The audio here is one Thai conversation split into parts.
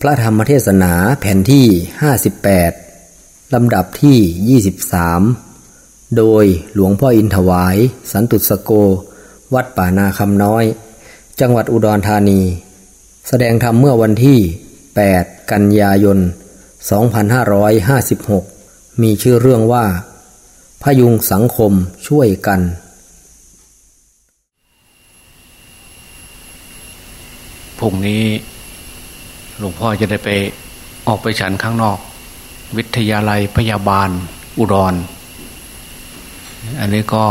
พระธรรมเทศนาแผ่นที่ 58 ลำดับที่ 23 โดยหลวงพ่ออินถวาย สันตุสโก วัดป่านาคำน้อย จังหวัดอุดรธานี แสดงธรรมเมื่อวันที่ 8 กันยายน 2556 มีชื่อเรื่องว่า พยุงสังคมช่วยกันพรุ่งนี้ หลวงพ่อจะได้ไปออกไปฉันข้างนอก วิทยาลัยพยาบาล อุดร อันนี้ก็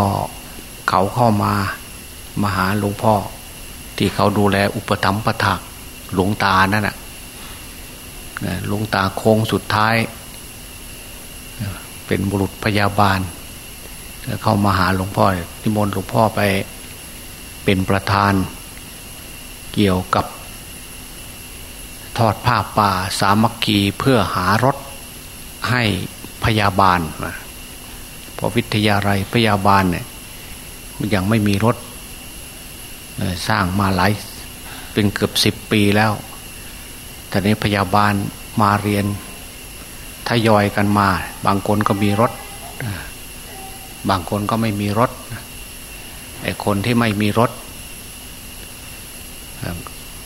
เขาเข้ามามาหาหลวงพ่อ ที่เขาดูแลอุปถัมภ์ประถักหลวงตานั่นน่ะหลวงตาโค้งสุดท้าย เป็นบุรุษพยาบาล เข้ามาหาหลวงพ่อที่มนหลวงพ่อไปเป็นประธาน เกี่ยวกับ ทอดผ้าป่าสามัคคีเพื่อหารถให้พยาบาลพอวิทยาลัยพยาบาลเนี่ยมันยังไม่มีรถสร้างมาหลายเป็นเกือบสิบปีแล้วแต่นี้พยาบาลมาเรียนทยอยกันมา บางคนก็มีรถ บางคนก็ไม่มีรถไอ้คนที่ไม่มีรถ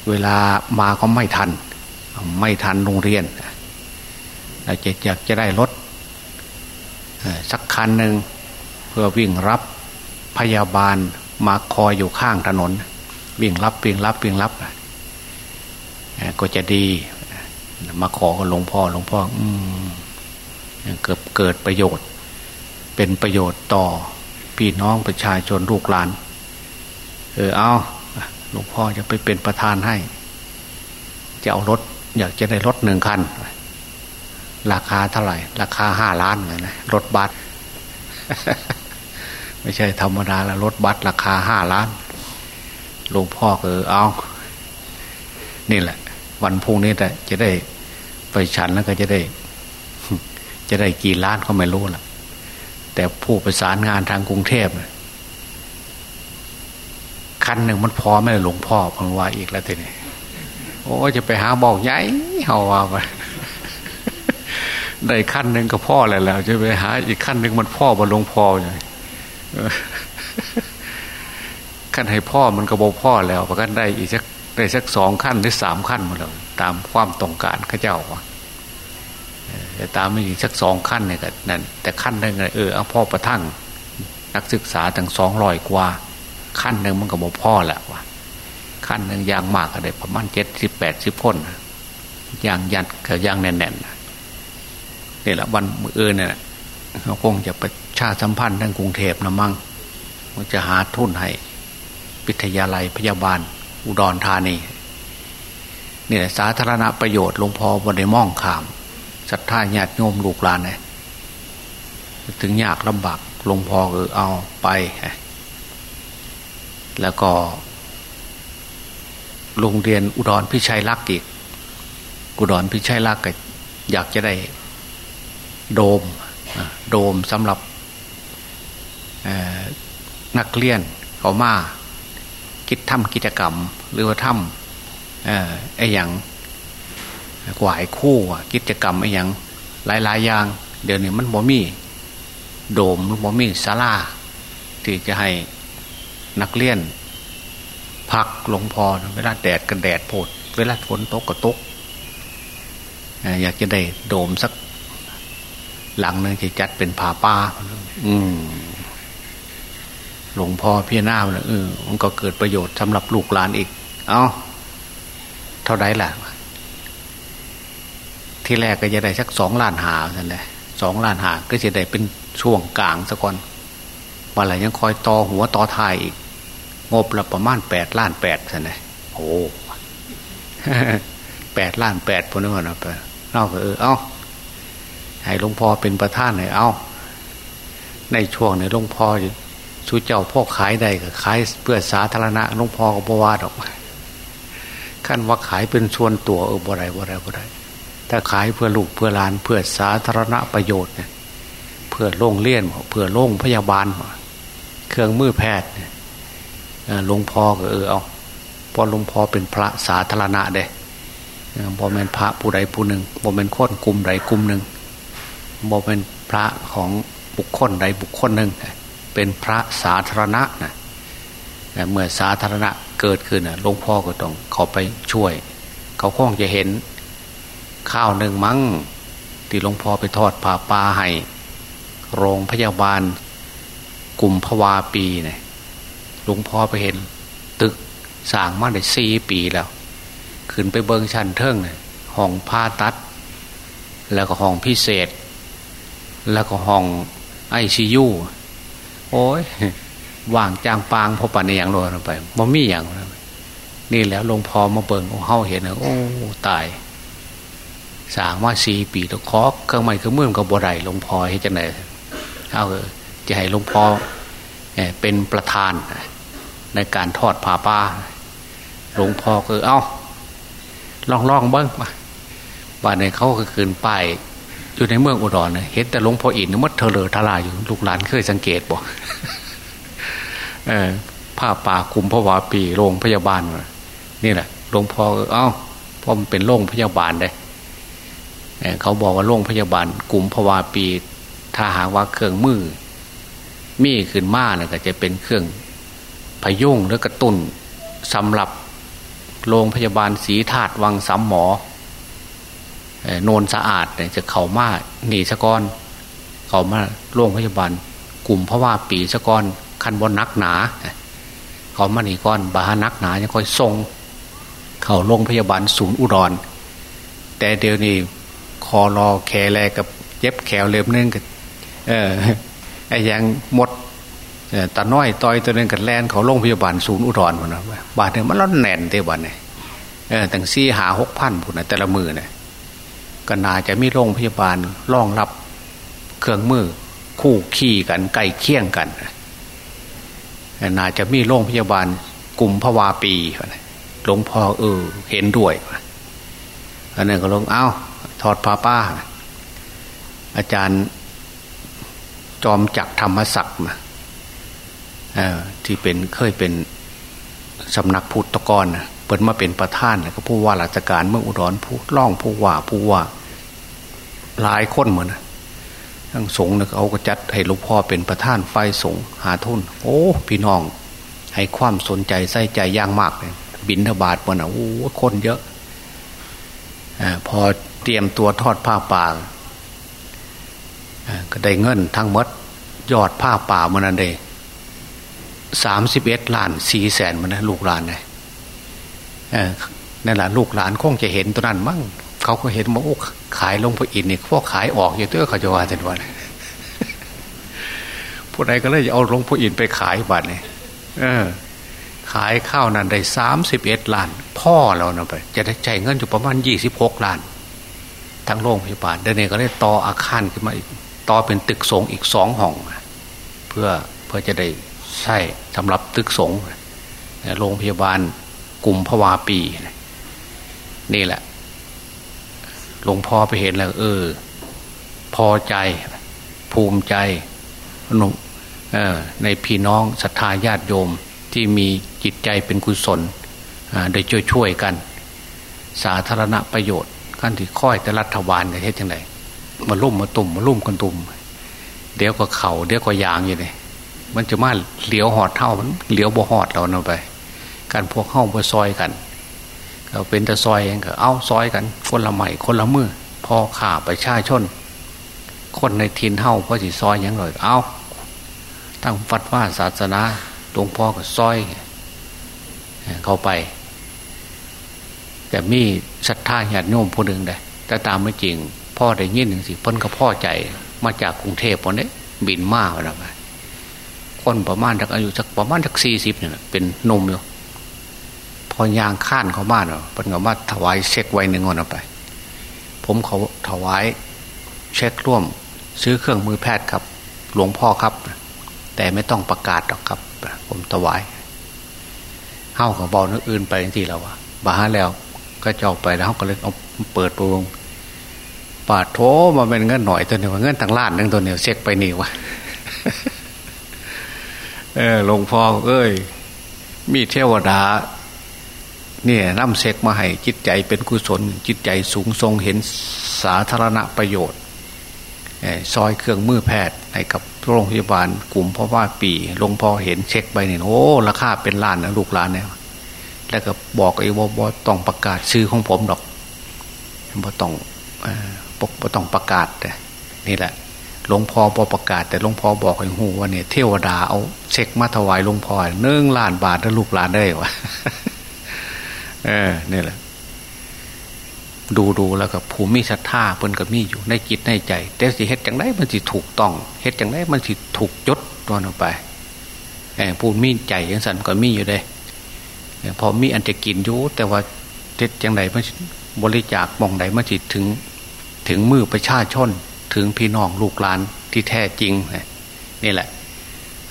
เวลามาก็ไม่ทัน ไม่ทันโรงเรียนเราจะอยากจะได้รถสักคันหนึ่งเพื่อวิ่งรับพยาบาลมาคอยอยู่ข้างถนน วิ่งรับวิ่งรับวิ่งรับก็จะดี มาขอกับหลวงพ่อหลวงพ่ออืเกิดเกิดประโยชน์ เป็นประโยชน์ต่อพี่น้องประชาชนลูกหลาน เออเอาหลวงพ่อจะไปเป็นประธานให้ จะเอารถ อยากจะได้รถหนึ่งคัน ราคาเท่าไหร่ ราคาห้าล้านเลยนะรถบัสไม่ใช่ธรรมดาแล้วรถบัสราคาห้าล้านหลวงพ่อเออเอา นี่แหละ วันพุ่งนี้แต่จะได้ไปฉันแล้วก็จะได้ จะได้กี่ล้านก็ไม่รู้ล่ะ แต่ผู้ประสานงานทางกรุงเทพคันหนึ่งมันพอไม่หลวงพ่อพังว่าอีกแล้วทีนี้ โอ้จะไปหาบอกใหญ่เฮาว่าไปได้ขั้นหนึ่งก็พ่อแล้วแล้วจะไปหาอีกขั้นหนึ่งมันพ่อบรลงพ่อเลยขั้นให้พ่อมันก็บอกพ่อแล้วประกันได้อีกสักได้สักสองขั้นหรือสามขั้นมาแล้วตามความต้องการข้าเจ้าวะแต่ตามไม่อีกสักสองขั้นเนี่ยก็นั่นแต่ขั้นหนึ่งเออเอาพ่อประทั่งนักศึกษาตั้งสองร้อยกว่า ขั้นหนึ่งมันก็บอกพ่อแหละวะ ขั้นหนึ่งยางมากก็ได้ประมาณเจ็ดสิบแปดสิบคนยางยัดกับยางแน่นๆนี่แหละวันมือเออเนี่ยเขาคงจะประชาสัมพันธ์ทั้งกรุงเทพนะมั่งมันจะหาทุนให้วิทยาลัยพยาบาล อุดรธานีนี่แหละสาธารณประโยชน์หลวงพ่อบนในม่องขามศรัทธาญาติโยมลูกหลานเนี่ยถึงยากลำบากหลวงพ่อเออเอาไป แล้วก็ โรงเรียนอุดรพิชัยลักษ์อีก อุดรพิชัยลักษ์ก็อยากจะได้โดมโดมสำหรับนักเรียนเขามาคิดทำกิจกรรม หรือว่าทำไอ้อย่างกวายคู่กิจกรรมไอ้อย่างหลาย ๆ อย่าง เดี๋ยวนี้มันบ่มีโดมมันบ่มีศาลาที่จะให้นักเรียน พักหลวงพ่อเวลาแดดกันแดดโพดเวลาฝนตกก็ตกอยากจะได้โดมสัก หลังหนึ่งจะจัดเป็นผาป้า อืมหลวงพ่อพี่หน้าเลยเออมันก็เกิดประโยชน์สำหรับลูกหลานอีก เอา้า เท่าไรล่ะ ที่แรกก็จะได้สักสองล้านหาสันแหละสองล้านหาก็จะได้เป็นช่วงกลางสักก่อนวันไหนยังคอยต่อหัวต่อท้ายอีก งบละประมาณแปดล้านแปดใช่ไหมโอ้แปดล้านแปดพวกนี้มันไปเล่าเออเอาให้หลวงพ่อเป็นประธานหน่อยเอาในช่วงในหลวงพ่อชูเจ้าพ่อขายได้ก็ขายเพื่อสาธารณะหลวงพ่อก็บวาดออกขั้นว่าขายเป็นส่วนตัวเออบ่ไรบ่ไรบ่ไรถ้าขายเพื่อลูกเพื่อหลาน เพื่อสาธารณประโยชน์เนี่ย เพื่อโรงเลี้ยนเพื่อโรงพยาบาล เครื่องมือแพทย์เนี่ย หลวงพ่อก็เออเอาพอหลวงพ่อเป็นพระสาธารณะเด้บ่เป็นพระผู้ใดผู้หนึ่งบ่เป็นคนกลุ่มใดกลุ่มหนึ่งบ่เป็นพระของบุคคลใดบุคคลหนึ่งเป็นพระสาธารณะนะเมื่อสาธารณะเกิดขึ้นหลวงพ่อก็ต้องเขาไปช่วย เขาคงจะเห็นข้าวหนึ่งมั้งที่หลวงพ่อไปทอดผ่าปลาให้โรงพยาบาลกลุ่มพวาปีเนี่ย ลวงพ่อไปเห็น ตึกสร้างมาได้สี่ปีแล้ว ขึ้นไปเบิงชั้นเทิงเนี่ยห้องผ้าตัด แล้วก็ห้องพิเศษ แล้วก็ห้องไอซียูโอ้ยว่างจางปางพอปันในอย่างโลนไปมันมีอย่างนี่แล้วหลวงพ่อมาเบิงโอ้เฮาเห็นโอ้ตายสางว่าสี่ปีตะคอกเครื่องไม้เครื่องมือกับบัวไรหลวงพ่อให้จังไหนเอาจะให้หลวงพ่อเป็นประธาน ในการทอดผ้าป่าหลวงพ่อคือเอาลองลองเบิ้งมาบ้านในเขาก็คืนป้ายอยู่ในเมืองอุดรเห็นแต่หลวงพ่ออินมัดเธอเลอทลายอยู่ลูกหลานเคยสังเกตบ่ผ้าป่าคุมพระวาปีโรงพยาบาลนี่แหละหลวงพ่อเอ้าพอมันเป็นโรงพยาบาลได้เขาบอกว่าโรงพยาบาลกลุ่มพวาปี ถ้าหากว่าเครื่องมือ มีขึ้นมาเนี่ยก็จะเป็นเครื่อง พยุงหรือกระตุ้นสำหรับโรงพยาบาลสีธาตุวังสามหมอโนนสะอาดจะเข่ามาหนีสะกอนเข่ามาโรงพยาบาล กลุ่มเพราะว่าปีสะกอนคันบนนักหนาเขามาหนีก้อนบาหนักหนายังค่อยทรงเข่าโรงพยาบาลศูนย์อุดร แต่เดี๋ยวนี้คอรอแคแลกับเย็บแขวเล็บนึงกับเออไอ้ยังหมด ตาน้อยต่อยตัวนึงกับแลนเขาโรงพยาบาลศูนย์อุดรมันนะบาดเนี่ยมันร้อนแน่นเตวันเนี่ยตั้งซี่หาหกพันผุนนะแต่ละมือเนี่ยก็น่าจะมีโรงพยาบาลรองรับเครื่องมือคู่ขี่กันไก่เคียงกันน่าจะมีโรงพยาบาลกลุ่มพวาปีหลวงพ่อเออเห็นด้วยอันนั้นก็ลงเอ้าทอดผ้าป้า อาจารย์จอมจักธรรมศักดิ์นะ ที่เป็นเคยเป็นสำนักพุทธกรนเปิดมาเป็นประธานก็ผู้ว่าราชการเมืองอุดรผู้ล่องผู้ว่าผู้ว่าหลายคนเหมือนทั้งสงฆ์เขาก็จัดให้หลวงพ่อเป็นประธานไฟสงฆ์หาทุนโอ้พี่น้อง ให้ความสนใจใส่ใจย่างมากเลยบินทบาทมันอะโอ้คนเยอะอพอเตรียมตัวทอดผ้าป่าก็ได้เงินทั้งมดยอดผ้าป่ามันนั่นเอง สามสิบเอ็ดล้านสี่แสนมันนะลูกหลานไงนั่นแหละลูกหลานคงจะเห็นตัวนั้นมั่งเขาก็เห็นว่าโอ้ขายลงพระอินทร์นี่พวกขายออกอยู่ตัวเขาจะว่าแต่วันผู้ใดก็เลยจะเอาลงพระอินทร์ไปขายบัตรเนี่ยขายข้าวนั้นได้สามสิบเอ็ดล้าน พ่อเราเนาะไป จะได้ใจเงินอยู่ประมาณยี่สิบหกล้าน ทั้งโรงพยาบาลเดนเนก็ได้ต่ออาคารขึ้นมาอีกต่อเป็นตึกสงอีกสองห้อง เพื่อเพื่อจะได้ ใช่สำหรับตึกสงโรงพยาบาลกลุ่มพวาปี นี่แหละหลวงพ่อไปเห็นแล้วเออ พอใจภูมิใจหนุ่มในพี่น้องศรัทธาญาติโยมที่มีจิตใจเป็นกุศลได้ช่วยช่วยกัน สาธารณประโยชน์ขั้นที่ค่อยแต่รัฐบาลจะเฮ็ดยังไงมาลุ่มมาตุ่มมาลุ่มกันตุ่มเดี๋ยวก็เข่าเดี๋ยวก็ยางอยู่เลย มันจะมาเหลียวหอดเท่ามันเหลียวบ่หอดเราเนาไป การพวกเข้าบ่ซอยกันเราเป็นแต่ซอยเองก็เอาซอยกัน คนละใหม่คนละมือพอข่าไปชาชน คนในทินเท่าพอสิซอยยังเลยเอาตั้งฟัดว่าศาสนาหลวงพ่อก็ซอย เข้าไป แต่มีศรัทธาญาติโยมผู้หนึ่งได้แต่ตามไม่จริง พ่อได้ยินหนึ่งสิพ้นกับพ่อใจมาจากกรุงเทพคนนี้บินมาแล้วไป คนประมาณจากอายุสักประมาณสักสี่สิบเนี่ยเป็นนมอยู่พอยางข้านเขาบ้านเนาะเป็นกับว่าถวายเช็คไว้หนึ่งวันเอาไป ผมเขาถวายเช็คร่วม ซื้อเครื่องมือแพทย์ครับ หลวงพ่อครับ แต่ไม่ต้องประกาศหรอกครับ ผมถวายเข้าของบอลนึกอื่นไปที่เราอะบ้าแล้วก็จะออกไปแล้วเขาก็เลยเอาเปิดปูงปาดโถมาเป็นเงินหน่อยตัวเนี้ยเงินทางล้านนึงตัวเนี้ยเช็คไปนี่วะ หลวงพ่อเอ้ย มีเทวดา เนี่ยน้ำเซ็กมาให้จิตใจเป็นกุศล จิตใจสูงทรงเห็นสาธารณประโยชน์ซอยเครื่องมือแพทย์ให้กับโรงพยาบาลกลุ่มพ่อว่าปีหลวงพ่อเห็นเช็คไปเนี่ยโอ้ราคาเป็นล้านนะลูกหลานเนี่ยแล้วก็บอกไอ้ว่าบอต้องประกาศชื่อของผมหรอกบอต้องบอต้องประกาศนี่แหละ หลวงพ่อบอประกาศ แต่หลวงพ่อบอกให้หูว่าเนี่ยเทวดาเอาเช็คมาถวายหลวงพ่อเนื่องล้านบาทแล้วลูกหลานได้วะเออเนี่ยแหละ ดูดูแล้วก็ภูมิศรัทธาเพิ่นก็มีอยู่ในจิตในใจ แต่สิเฮ็ดจังไดมันสิถูกต้องเฮ็ดจังไดมันสิถูกยศตัวลงไปแอบพูมีใจยังสันก็มีอยู่เลยพอมีอันจะกินอยู่แต่ว่าเฮ็ดจังไดมันบริจาคมองใดมันสิถึง ถึงมือประชาชน ถึงพี่น้องลูกหลานที่แท้จริงนี่แหละ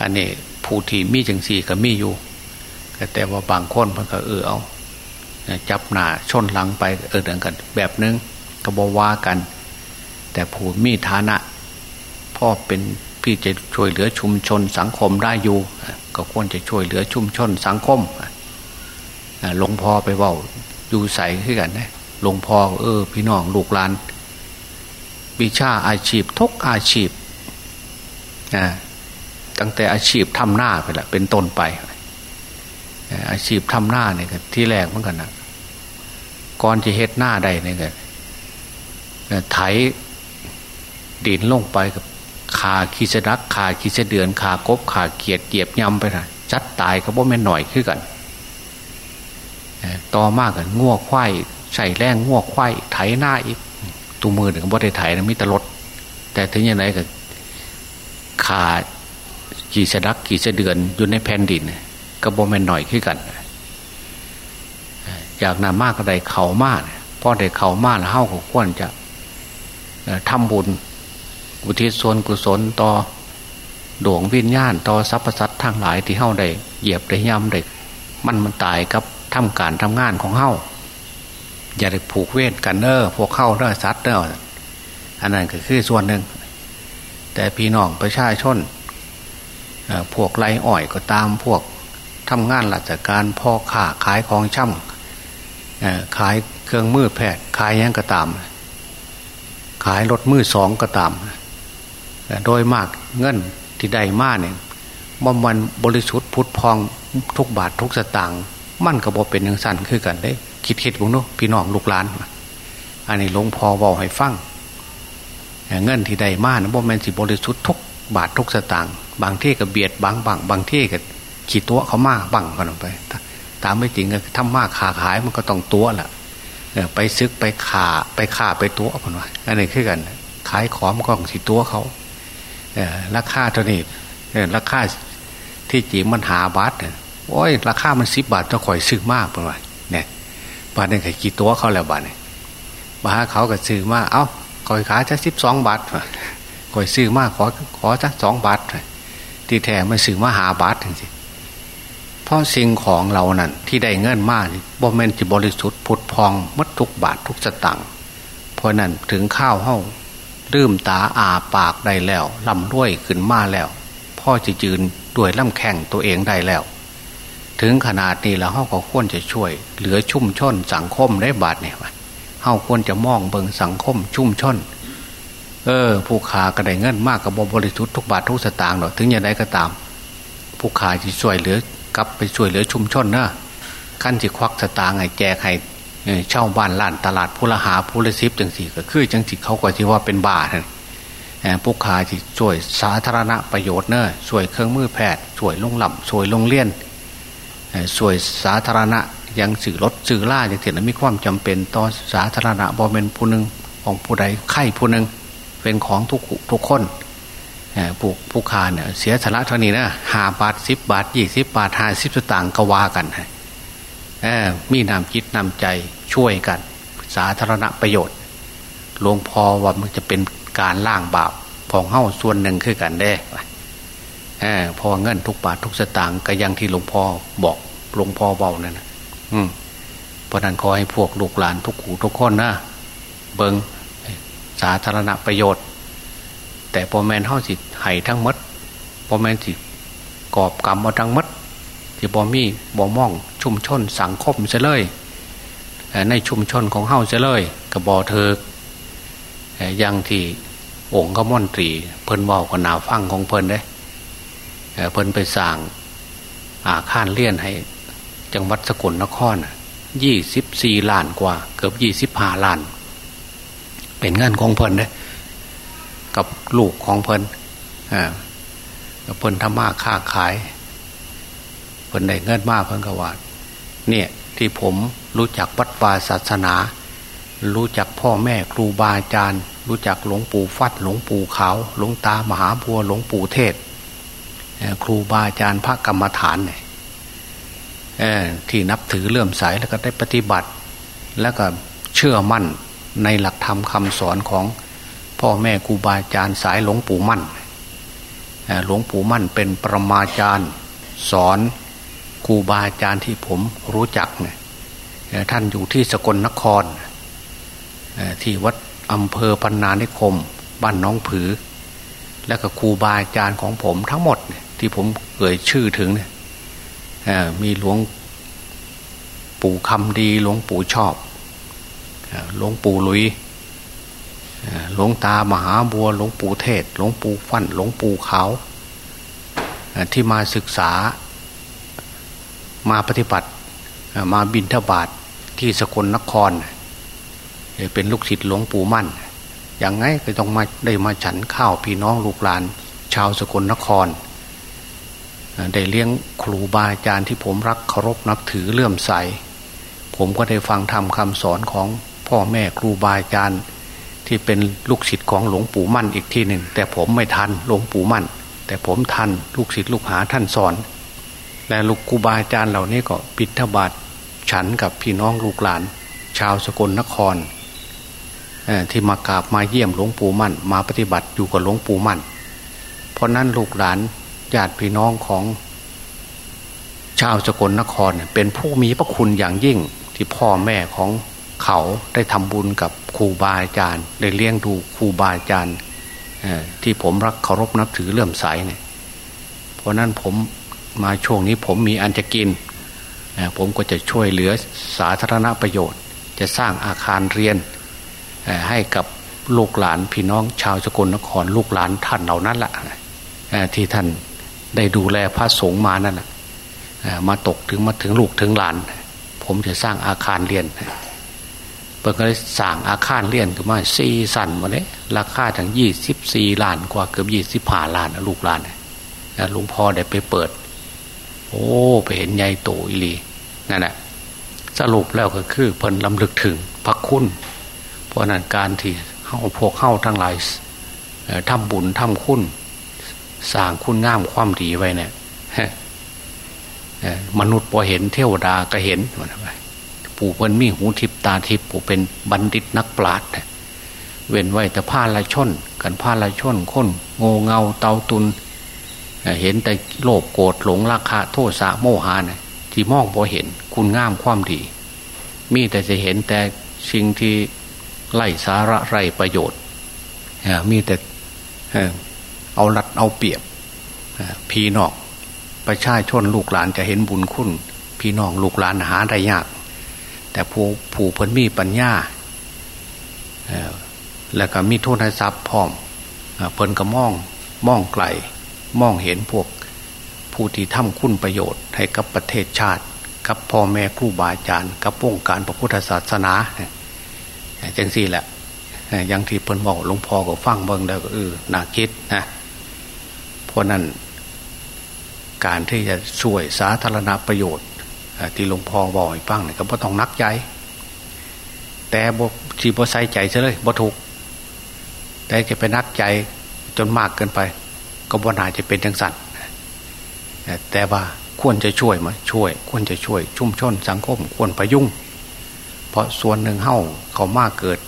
อันนี้ผู้ที่มีจังสี่ก็มีอยู่แต่ว่าบางคนเพิ่นก็เออเอาจับหน้าชนหลังไปเออเดินกัน แบบนึงก็บอกว่ากัน แต่ผู้มีฐานะพ่อเป็นพี่จะช่วยเหลือชุมชนสังคมได้อยู่ ก็ควรจะช่วยเหลือชุมชนสังคมหลวงพ่อไปว่าอยู่ใส่ขึ้นกันนะหลวงพ่อเออ พี่น้องลูกหลาน วิชาอาชีพทุกอาชีพตั้งแต่อาชีพทำหน้าไปละเป็นต้นไป อาชีพทำหน้าเนี่ยที่แรกเหมือนกันนะก่อนจะเฮ็ดหน้าใดเนี่ยไถดินลงไปกับขาขีสดักขาขีสเดือนขากบขาเกียดเกียบยำไปนะจัดตายก็บ่แม่นหน่อยขึ้นกันต่อมากกันง่วควายใส่แรงง่วควายไถหน้าอีก ตัวมือหนึ่งบ่ได้ไถนะมิตรรถแต่ถึงยังไงก็ขาดกี่สดักกี่เสเดือนอยู่ในแผ่นดินก็บ่แม่นหน่อยขึ้นกันอยากนำมากก็ได้เข่ามากพอได้เข่ามากแล้วเฮ้าก็ควรจะทำบุญอุทิศส่วนกุศลต่อดวงวิญญาณต่อสรรพสัตว์ทั้งหลายที่เฮ้าได้เหยียบได้ย่ำได้มันมันตายกับทำการทำงานของเฮ้า อย่าได้ผูกเวทกันเนอพวกเข้าเนอซัดเนออันนั้นก็คือส่วนหนึ่ง แต่พี่น้องประชาชนพวกไรอ่อยก็ตามพวกทำงานราชการพ่อค้าขายของช่ำขายเครื่องมือแพทย์ขายยังก็ตาม ขายรถมือสองก็ตาม โดยมากเงินที่ได้มาเนี่ยบ่มันบริสุทธิ์พุทธพองทุกบาททุกสตางค์มันก็บอกเป็นอย่างสั้นคือกันได้ คิดคิดบุ้งนุพี่น้องลูกหลาน อันนี้หลวงพ่อบอกให้ฟังเงินที่ได้มานะบ่แมนสิบริสุทธิ์ทุกบาททุกสตางค์บางที่ก็เบียดบางบางบางที่ก็ขีดตัวเขามากบังกันออกไป ตามไม่จริงก็ทำมากขาขายมันก็ต้องตัวแหละไปซึกไปขาไปขาไปตัวคนว่าอันนี้คือกันขายของก็ต้องสีตัวเขาราคาเท่านี้ราคาที่จีมันหาบาทเนี่ยโอ้ยราคามันสิบบาทจะคอยซื้อมากเป็นไงเนี่ย บาทนึงขายกี่ตัวเขาแล้วบาทเนี่ยบาเขาก็ซื้อมากเอ้าคอยขายจะสิบสองบาทคอยซื้อมากขอขอจะสองบาทที่แท้มันซื้อมาหาบาทจริงๆเพราะสิ่งของเรานั่นที่ได้เงินมากบ่แม่นจิบริสุทธิ์พุทพองมัดทุกบาททุกสตังค์เพราะนั้นถึงข้าวเฮ้าลืมตาอาปากได้แล้วลำด้วยขึ้นมาแล้ว พ่อจะยืนด้วยลำแข่งตัวเองได้แล้ว ถึงขนาดนี้แล้วเฮาก็ควรจะช่วย เหลือชุ่มช่นสังคมได้บาทเนี่ยเฮาควรจะมองเบิงสังคมชุ่มช่นเออ ผู้ขากระไดเงินมากกับบริสุทธิ์ทุกบาททุกสตางค์หรอกถึงอย่างไรก็ตาม ผู้ขาจะช่วยเหลือกลับไปช่วยเหลือชุมชนนะขั้นจะควักสตางค์ให้แจกให้เช่าบ้านล้านตลาดผู้ละหาผู้ละซิบจังสี่ก็คือจังสิเขาก็ที่ว่าเป็นบาทผู้ขาที่ช่วยสาธารณประโยชน์เนอะช่วยเครื่องมือแพทย์ช่วยลงหล่ำช่วยโรงเรียน ช่วยสาธารณะยังสื่อรถสื่อล่าอย่างเถียนมีความจำเป็นต่อสาธารณะบอเป็นผู้หนึ่งของผู้ใดไข่ผู้หนึ่งเป็นของทุกทุกคนผู้ผู้ขาเนี่ยเสียสละเท่านี้นะหาบาทสิบบาทยี่สิบบาทห้าสิบสตางค์ก็ว่ากันมีนำคิดนำใจช่วยกัน สาธารณประโยชน์หลวงพ่อว่ามันจะเป็นการล่างบาปพองเฮ้าส่วนหนึ่งคือกันได้ พอเงินทุกบาททุกสตางค์ก็ยังที่หลวงพ่อบอกหลวงพ่อเบานั่นนะอืมเพราะนั้นขอให้พวกลูกหลานทุกขู่ทุกคนนะเบิงสาธารณประโยชน์ แต่พอแมนเท่าสิไห้ทั้งมดพอแมนสิกอบกรรมเอาทั้งมดที่บ่มีบ่มองชุมชนสังคมเสเลย ในชุมชนของเฮาเสเลยกับบ่เธอยังที่องค์ก็ม่อนตรีเพิ่นว่ากันหนาฟังของเพิ่นเด้ เพิ่นไปสร้างอาคารเลี่ยนให้ จังหวัดสกลนครยี่สิบสี่ล้านกว่า เกือบยี่สิบห้าล้าน เป็นเงินของเพิ่นเด้กับลูกของเพิ่นเพิ่นทำมาค้าขายเพิ่นได้เงินมากเพิ่นกว่าเนี่ยที่ผมรู้จักวัดวาศาสนา รู้จักพ่อแม่ครูบาอาจารย์ รู้จักหลวงปู่ฟัดหลวงปู่ขาวหลวงตามหาบัวหลวงปู่เทศ ครูบาอาจารย์พระกรรมฐานเนี่ยที่นับถือเลื่อมใสแล้วก็ได้ปฏิบัติ แล้วก็เชื่อมั่นในหลักธรรมคำสอนของพ่อแม่ครูบาอาจารย์สายหลวงปู่มั่นหลวงปู่มั่นเป็นประมาจารย์สอนครูบาอาจารย์ที่ผมรู้จักเนี่ยท่านอยู่ที่สกลนคร ที่วัดอำเภอพันนานิคม บ้านน้องผือ และก็ครูบาอาจารย์ของผมทั้งหมดเนี่ย ที่ผมเอ่ยชื่อถึงเนี่ยมีหลวงปู่คำดีหลวงปู่ชอบหลวงปู่ลุยหลวงตามหาบัวหลวงปู่เทศหลวงปู่ฟันหลวงปู่ขาวที่มาศึกษามาปฏิบัติมาบินทบาทที่สกลนคร เป็นลูกศิษย์หลวงปู่มั่น อย่างไงก็ต้องมาได้มาฉันข้าวพี่น้องลูกหลาน ชาวสกลนคร ได้เลี้ยงครูบาอาจารย์ที่ผมรักเคารพนับถือเลื่อมใส ผมก็ได้ฟังธรรมคำสอนของพ่อแม่ครูบาอาจารย์ที่เป็นลูกศิษย์ของหลวงปู่มั่นอีกที่หนึ่ง แต่ผมไม่ทันหลวงปู่มั่น แต่ผมทันลูกศิษย์ลูกหาท่านสอน และลูกครูบาอาจารย์เหล่านี้ก็ปิดทบาทฉันกับพี่น้องลูกหลาน ชาวสกลนครที่มากราบมาเยี่ยมหลวงปู่มั่น มาปฏิบัติอยู่กับหลวงปู่มั่น เพราะนั้นลูกหลาน ญาติพี่น้องของชาวสกลนครเป็นผู้มีพระคุณอย่างยิ่งที่พ่อแม่ของเขาได้ทำบุญกับครูบาอาจารย์ ได้เลี้ยงดูครูบาอาจารย์ที่ผมรักเคารพนับถือเลื่อมใสเนี่ยเพราะนั้นผมมาช่วงนี้ผมมีอันจะกิน ผมก็จะช่วยเหลือสาธารณประโยชน์ จะสร้างอาคารเรียนให้กับลูกหลานพี่น้องชาวสกลนครลูกหลานท่านเหล่านั้นแหละที่ท่าน ได้ดูแลพระสงฆ์มานั่นแหละมาตกถึงมาถึงลูกถึงหลาน ผมจะสร้างอาคารเรียนเปิดก็ได้สั่งอาคารเรียนขึ้นมาสี่สันวันนี้ราคาถึงยี่สิบสี่ล้านกว่าเกือบยี่สิบห้าล้านลูกหลานหลวงพ่อได้ไปเปิด โอ้ไปเห็นใหญ่โตอิลีนั่นแหละสรุปแล้วก็คือเพิ่นลำลึกถึงพระคุณ เพราะนั้นการที่เข้าพวกเข้าทั้งหลายทำบุญทำคุณ สร้างคุณงามความดีไว้เนี่ยมนุษย์พอเห็นเทวดาก็เห็นปู่เพิ่นมีหูทิพตาทิพปู่เป็นบัณฑิตนักปราชญ์เว้นไว้แต่ผ้าลายชน กันผ้าลายชนค้นโงเงาเตาตุน เห็นแต่โลภโกรธหลงราคะโทษสะโมหะนะที่มองพอเห็นคุณงามความดี มีแต่จะเห็นแต่สิ่งที่ไล่สาระไรประโยชน์มีแต่ เอาลัดเอาเปรียบพี่นอกประชาชนลูกหลานจะเห็นบุญคุณ พี่น้องลูกหลานหาได้ยาก แต่ผู้ผู้พ้นมีปัญญาแล้วก็มีทุนทรัพย์พร้อมเพิ่นก็มองมองไกลมองเห็นพวกผู้ที่ทำคุณประโยชน์ให้กับประเทศชาติ กับพ่อแม่ครูบาอาจารย์ กับวงการพระพุทธศาสนาจังสี่แหละอย่างที่เพิ่นบอกหลวงพ่อก็ฟังเบิ่งแล้วก็เออน่าคิดนะ เพราะนั้นการที่จะช่วยสาธารณประโยชน์ที่หลวงพ่อบอกให้ฟังเนี่ยก็บ่ต้องนักใจ แต่บทีบ่ใส่ใจเลยบ่ถูก แต่จะไปนักใจจนมากเกินไป ก็บ่นาจะเป็นจังสัตว์แต่ว่าควรจะช่วยมาช่วย ควรจะช่วย ชุ่มชนสังคมควรประยุ่ง เพราะส่วนหนึ่งเฮ้าเขามากเกิด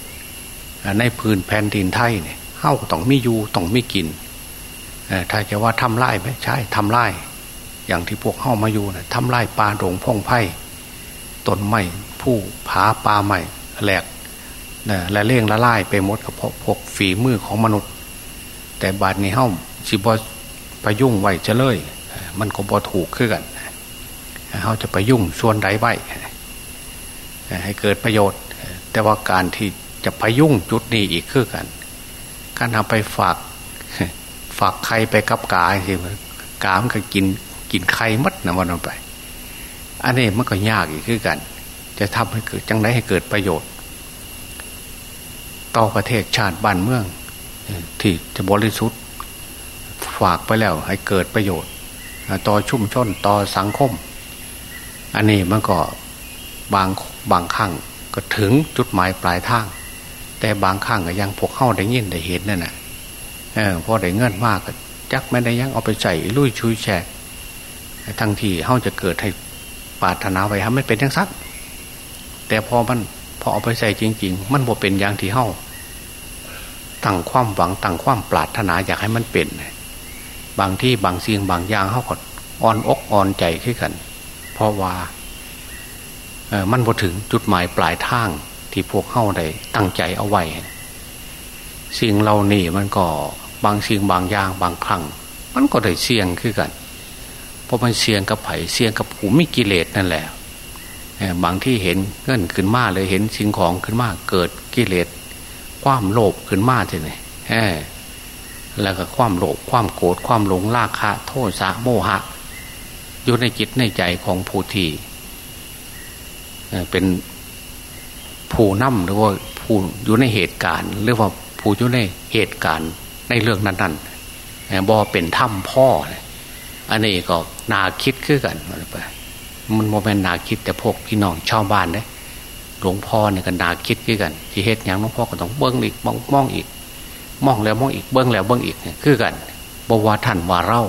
ในพื้นแผ่นดินไทยเนี่ยเฮ้าต้องมีอยู่ต้องมีกิน ถ้าจะว่าทำไร่ไหมใช่ทำไร่อย่างที่พวกเฮ้ามาอยู่นะทำไร่ปลาโด่งพงไพ่ต้นไม้ผู้ผาปลาใหม่แหลกและเลี่ยงละลายไปหมดกับพวกฝีมือของมนุษย์ แต่บาดนี้เฮ้าสิบอประยุ่งไหวจะเลย มันก็บอถูกขึ้นกันเขาจะไปยุ่งส่วนใดไว้ให้เกิดประโยชน์ แต่ว่าการที่จะไปยุ่งจุดนี้อีกคือกัน การทำไปฝาก ฝากใครไปกับกาสิกามันก็กินกินไข่มัดนะวันนั้นไป อันนี้มันก็ยากอีกคือกัน จะทำให้เกิดจังไรให้เกิดประโยชน์ต่อประเทศชาติบ้านเมือง ที่จะบริสุทธิ์ฝากไปแล้วให้เกิดประโยชน์ ต่อชุมชนต่อสังคม อันนี้มันก็บางบางครั้งก็ถึงจุดหมายปลายทาง แต่บางครั้งก็ยังพวกเข้าได้ยินได้เห็นนั่นแหะ เออพอได้เงินมากจักไม่ได้ยังเอาไปใส่ลุยชุยแฉกทั้งที่เข้าจะเกิดให้ปาถนาไว้ทำไม่เป็นทั้งซัก แต่พอมันพอเอาไปใส่จริง ๆ มันบ่เป็นอย่างที่เข้าตั้งความหวังตั้งความปรารถนาอยากให้มันเป็น บางที่บางเสียงบางอย่างเขาก็อ่อนอกอ่อนใจขึ้นกัน เพราะว่าเออมันพอถึงจุดหมายปลายทางที่พวกเข้าได้ตั้งใจเอาไว้สิ่งเรานี่มันก็ บางสิ่งบางอย่างบางครั้ง มันก็ได้เสี่ยงขึ้นกัน เพราะมันเสี่ยงกับไผ่เสี่ยงกับผูมิกิเลสนั่นแหละบางที่เห็นเงินขึ้นมาเลยเห็นสิ่งของขึ้นมาเกิดกิเลสความโลภขึ้นมาใช่ไหมแล้วก็ความโลภความโกรธความหลงราคะ โทษสะโมหะ อยู่ในจิตในใจของผู้ที่เป็นผู้นำหรือว่าผู้อยู่ในเหตุการณ์ หรือว่าผู้อยู่ในเหตุการณ์ ในเรื่องนั้นๆบอเป็นถ้ำพ่ออันนี้ก็นาคิดขึ้นกันไปมันโมเมนนาคิดแต่พวกพี่น้องชาวบ้านเนี่ยหลวงพ่อเนี่ยก็นาคิดขึ้นกันที่เหตุอย่างหลวงพ่อก็ต้องเบิ้งอีกมองมองอีกมองแล้วมองอีกเบิ้งแล้วเบิ้งอีกคือกันบวาท่านว่าเล่า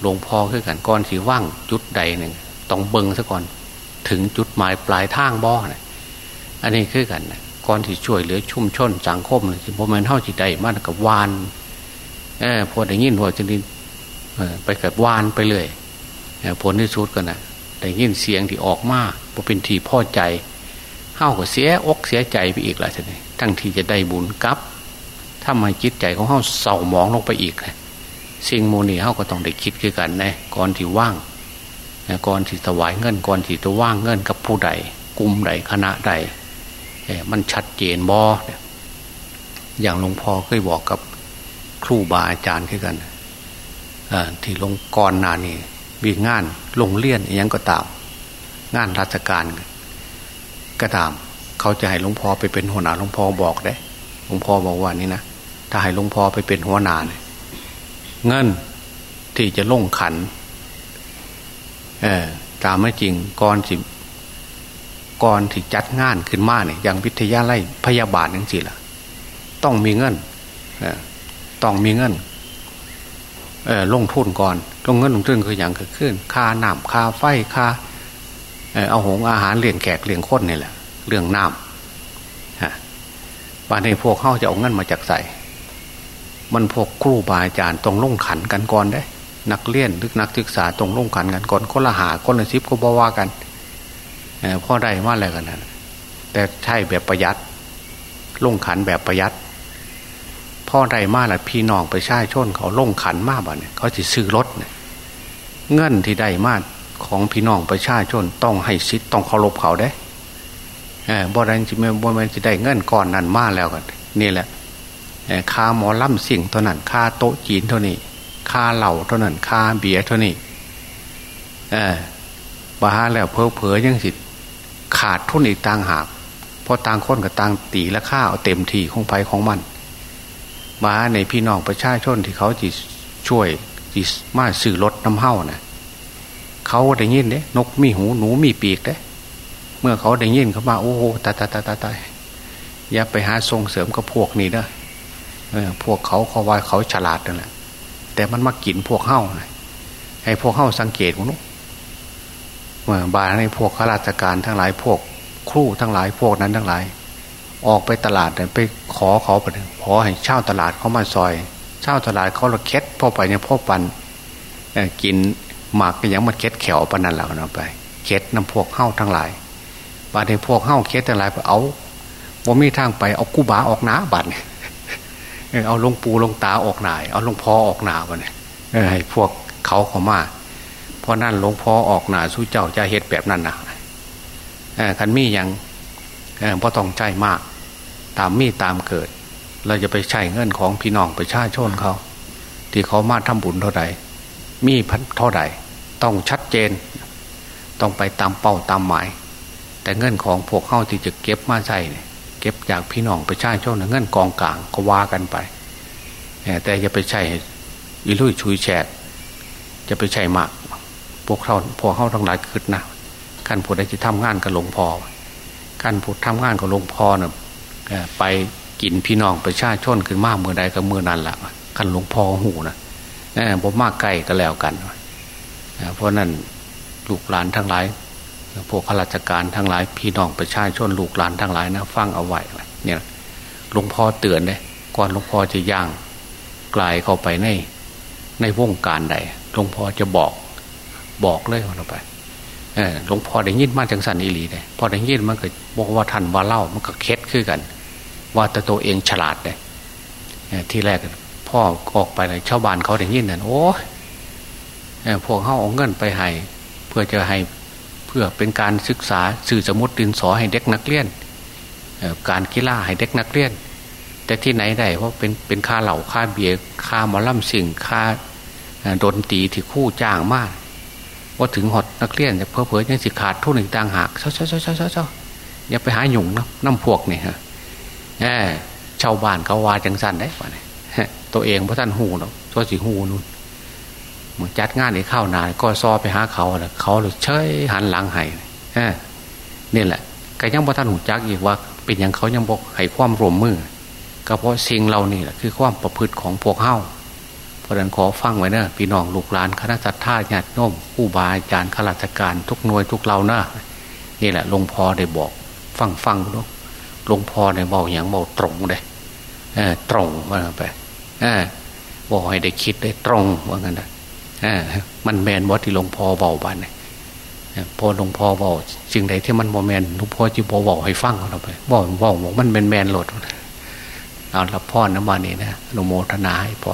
หลวงพ่อคือกันก่อนสีว่างจุดใดหนึ่งต้องเบิ้งซะก่อน ถึงจุดหมายปลายทางบ่อนะอันนี้คือกันนะ ก่อนที่ช่วยเหลือชุ่มชนสังคมเลยพอมันเท่าจิตใดมันกับวานเออพอได้ยินหัวจะดินไปกับวานไปเลยผลที่สุดกันนะได้ยินเสียงที่ออกมาพอเป็นทีพ่อใจเฮ้าก็เสียอกเสียใจไปอีกแล้วใช่ไหมทั้งที่จะได้บุญกับถ้ามาจิตใจของเฮ้าเศร้าหมองลงไปอีกสิ่งโมนีเฮ้าก็ต้องได้คิดคือกันนะก่อนที่ว่างก่อนที่ถวายเงินก่อนที่จะว่างเงินกับผู้ใดกลุ่มใดคณะใด มันชัดเจนบออย่างหลวงพ่อเคยบอกกับครูบาอาจารย์ขึ้นกันที่ลงกรนานี่มีงานลงเลี่ยนอย่างก็ตาม งานราชการก็ตาม เขาจะให้หลวงพ่อไปเป็นหัวหน้าหลวงพ่อบอกได้หลวงพ่อบอกว่านี่นะถ้าให้หลวงพ่อไปเป็นหัวหน้าเนี่ยเงินที่จะลงขัน เออตามไม่จริงก่อนสิ ก่อนที่จัดงานขึ้นมาเนี่ยอย่างวิทยาไล่พยาบาลนั่นสิล่ะ ต้องมีเงินต้องมีเงินเออลงทุนก่อนลงเงินลงทุนคืออย่างเกิดขึ้นค่าน้ำค่าไฟค่าเอาหงอาหารเลี้ยงแขกเลี้ยงคนนี่แหละ เรื่องน้ำฮะบานในพวกเข้าจะเอาเงินมาจากใส่มันพวกครูบาอาจารย์ต้องลงขันกันก่อนได้ นักเรียนหรือนักศึกษาตรงลงกันกันก่อนคนละหาคนละซิบก็บว่ากัน พ่อได้มาอะไรกันนะแต่ใช่แบบประหยัดลงขันแบบประหยัดพ่อได้มาแหละพี่น้องไปช่ชนเขาลงขันมากบ่เนี่ยเขาจะซื้อรถเนี่ยเงินที่ได้มาของพี่น้องประชาชนต้องให้สิทธิ์ต้องเคารพเขาได้เออบ่ได้จะไม่บ่ได้จะได้เงินก่อนนั้นมาแล้วกันนี่แหละค่าหมอล่ำสิ่งเท่านั้นค่าโต๊ะจีนเท่านี้ค่าเหล่าเท่านั้นค่าเบียร์เท่านี้เออบาแล้วเพอเพอยังสิ ขาดทุนอีกต่างหากเพราะต่างคนกับต่างตีและค่าเอาเต็มที่ของไปของมัน มาในพี่น้องประชาชนที่เขาจีช่วยจีมาสื่อรถน้ำเฮ้านะเขาได้ยินเด้นกมีหูหนูมีปีกเด้เมื่อเขาได้ยินเขามาโอ้โหตายตายตายตายตาอย่าไปหาส่งเสริมกับพวกนี้นะพวกเขาเขาว่าเขาฉลาดนั่นแหละแต่มันมากินพวกเฮ้าให้พวกเฮ้าสังเกตมั้ง บาในพวกข้าราชการทั้งหลายพวก ครูทั้งหลายพวกนั้นทั้งหลาย ออกไปตลาดไปขอเขาไปขอให้เช่าตลาดเขามาซอยเช่าตลาดเขาละเค็ดพ่อไปเนี่ยพ่อปันกินหมากก็ยังมาเค็ดแขวปนันแล้วนะไปเค็ดน้ำพวกเฮ้าทั้งหลายบาในพวกเฮ้าเค็ดทั้งหลายไปเอาว่ามีทางไปเอากูบาออกหนาบัตรเอาลงปูลงตาออกหนายเอาลงพอออกหนาบัเนี่ยให้พวกเขาเขามา เพราะนั่นหลวงพ่อออกหนาสู้เจ้าจะเหตุแบบนั้นนะคันมีอย่างเพราะต้องใจมาก ตามมีตามเกิด เราจะไปใช้เงินของพี่น้องประชาชนเขา ที่เขามาทำบุญเท่าไหร่มีพันเท่าไหร่ต้องชัดเจน ต้องไปตามเป้าตามหมาย แต่เงินของพวกเข้าที่จะเก็บมาใช้เก็บจากพี่น้องประชาชนเงินกองกลางก็ว่ากันไปแต่จะไปใช้อีลุยชุยแฉกจะไปใช้มาก พวกเขาพวกเขาทั้งหลายคืดนะขั้นผู้ใดจะทำงานกับหลวงพ่อขั้นผู้ทำงานกับหลวงพ่อเนะ่ะไปกินพี่น้องประชาชนขึ้นมากเมื่อใดก็เมื่อนั้นแหละขั้นหลวงพ่อหูนะผมมากไกลก็แล้วกันเพราะนั้นลูกหลานทั้งหลายพวกข้าราชการทั้งหลาย พี่น้องประชาชนลูกหลานทั้งหลายนะฟังเอาไว้เนี่ยหลวงพ่อเตือนเลยก่อนหลวงพ่อจะย่างกลายเข้าไปในในวงการใดหลวงพ่อจะบอก บอกเลยเราไปหลวงพ่อได้ยินมาจังสันอิลีเลยพอได้ยินมันก็บอกว่าท่านว่าเล่ามันก็เคสขึ้นกัน ว่าแต่ตัวเองฉลาดเลยที่แรกพ่อออกไปเลยชาวบ้านเขาได้ยินนั่นโอ้พวกเขาเอาเงินไปให้เพื่อจะให้เพื่อเป็นการศึกษาสื่อสมุดดินสอให้เด็กนักเรียนการกีฬาให้เด็กนักเรียน แต่ที่ไหนได้เพราะเป็นเป็นค่าเหล่าค่าเบียร์ค่าหมอลำสิ่งค่าดนตรีที่คู่จ้างมาก ว่าถึงหดนักเรียนเพื่อเผื่อยังสิขาดทุนหนึ่งต่างหากเช่าเช่าเช่าเช่าเช่าอย่าไปหาหยุ่งนะน้ำพวกนี่ฮะชาวบ้านเขาว่าจังสันได้ป่ะเนี่ยตัวเองพระท่านหูเนาะตัวสีหูนู่นมึงจัดงานในข้าวนานก็ซอไปหาเขาแลเขาเลยเฉยหันหลังให้นี่แหละก็ยังพระท่านหูจักอีกว่า เป็นอย่างเขายังบอกให้ความรวมมือก็เพราะสิ่งเรานี่แหละคือความประพฤติของพวกเฮ้า เพราะนั้นขอฟังไว้นะพี่น้องลูกหลานคณะสัตยาญาติโยมผู้บาอาจารย์ข้าราชการทุกหน่วยทุกเรานะนี่แหละหลวงพ่อได้บอก ฟังฟังดูหลวงพ่อได้บอกอย่างบอกตรงเลยเออตรงว่าไปเออบอกให้ได้คิดได้ตรงว่างั้นนะเออมันแมนวัดที่หลวงพ่อเบาบันเนี่ยพอหลวงพ่อบอกสิ่งใดที่มันโมแมนหลวงพ่อจีบบอกให้ฟังเราไปบอกบอกมันแมนแมนหลดเอาละพ่อนะมานี่นะนุโมทนาให้พ่อ